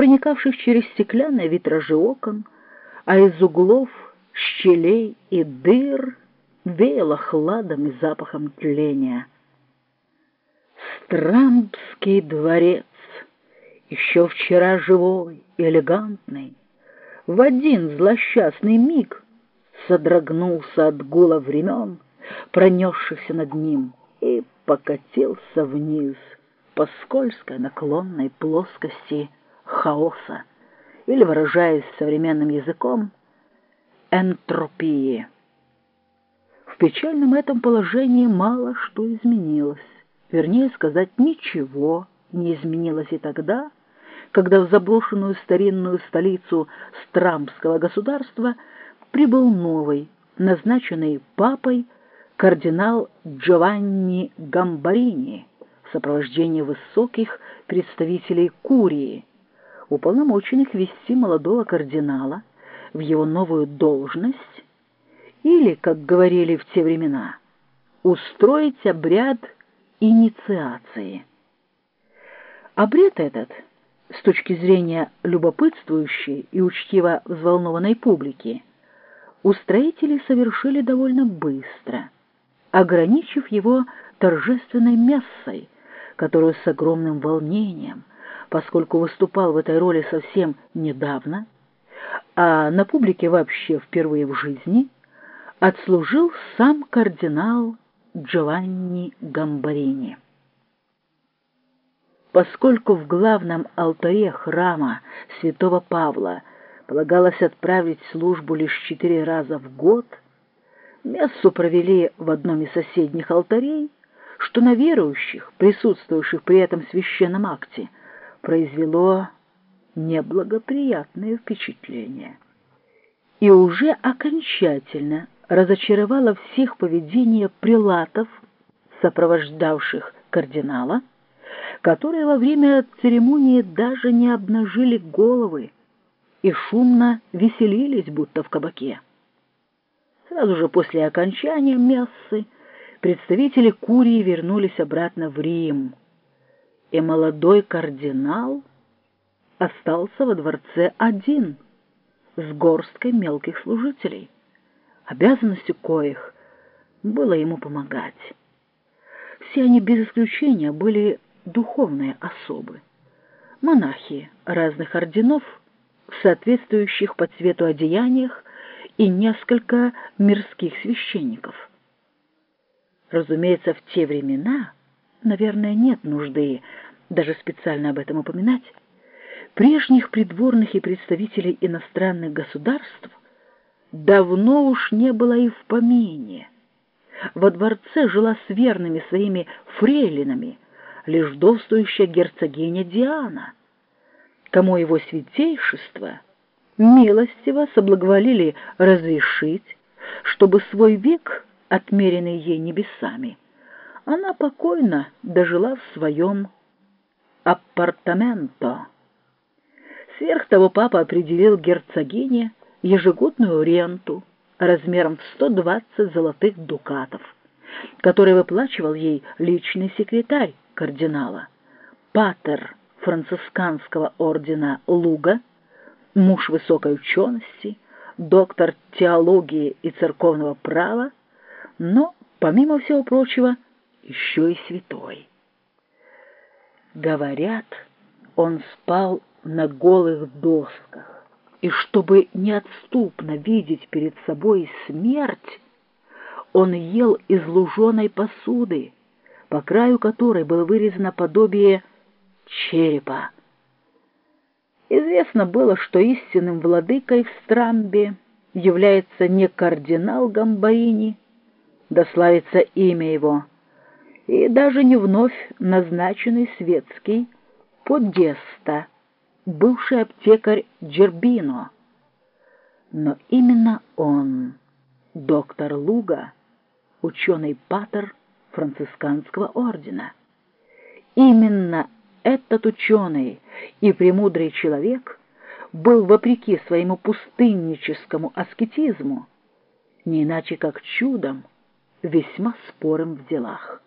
проникавших через стеклянные витражи окон, а из углов, щелей и дыр веяло хладом и запахом тления. Страмбский дворец, еще вчера живой, элегантный, в один злосчастный миг содрогнулся от гула времен, пронесшихся над ним, и покатился вниз по скользкой наклонной плоскости хаоса, или, выражаясь современным языком, энтропии. В печальном этом положении мало что изменилось, вернее сказать, ничего не изменилось и тогда, когда в заброшенную старинную столицу Страмбского государства прибыл новый, назначенный папой, кардинал Джованни Гамбарини в сопровождении высоких представителей Курии, уполномоченных вести молодого кардинала в его новую должность или, как говорили в те времена, устроить обряд инициации. Обряд этот, с точки зрения любопытствующей и учтиво взволнованной публики, устроители совершили довольно быстро – ограничив его торжественной мессой, которую с огромным волнением, поскольку выступал в этой роли совсем недавно, а на публике вообще впервые в жизни, отслужил сам кардинал Джованни Гамбарини. Поскольку в главном алтаре храма святого Павла полагалось отправить службу лишь четыре раза в год – Мессу провели в одном из соседних алтарей, что на верующих, присутствующих при этом священном акте, произвело неблагоприятное впечатление. И уже окончательно разочаровало всех поведение прилатов, сопровождавших кардинала, которые во время церемонии даже не обнажили головы и шумно веселились, будто в кабаке. Сразу же после окончания мессы представители Курии вернулись обратно в Рим, и молодой кардинал остался во дворце один с горсткой мелких служителей, обязанностью коих было ему помогать. Все они без исключения были духовные особы, монахи разных орденов, в соответствующих по цвету одеяниях и несколько мирских священников. Разумеется, в те времена, наверное, нет нужды даже специально об этом упоминать, прежних придворных и представителей иностранных государств давно уж не было и в помине. Во дворце жила с верными своими фрейлинами лишь вдовствующая герцогиня Диана, кому его святейшество — милостиво соблаговолили разрешить, чтобы свой век, отмеренный ей небесами, она покойно дожила в своем апартаменто. Сверх того папа определил герцогине ежегодную ренту размером в 120 золотых дукатов, который выплачивал ей личный секретарь кардинала, патер францисканского ордена Луга, муж высокой учености, доктор теологии и церковного права, но, помимо всего прочего, еще и святой. Говорят, он спал на голых досках, и чтобы неотступно видеть перед собой смерть, он ел из луженой посуды, по краю которой было вырезано подобие черепа. Известно было, что истинным владыкой в Страмбе является не кардинал Гамбаини, да славится имя его, и даже не вновь назначенный светский Подеста, бывший аптекарь Джербино. Но именно он, доктор Луга, ученый патер францисканского ордена. Именно этот ученый и премудрый человек был, вопреки своему пустынническому аскетизму, не иначе как чудом, весьма спорым в делах.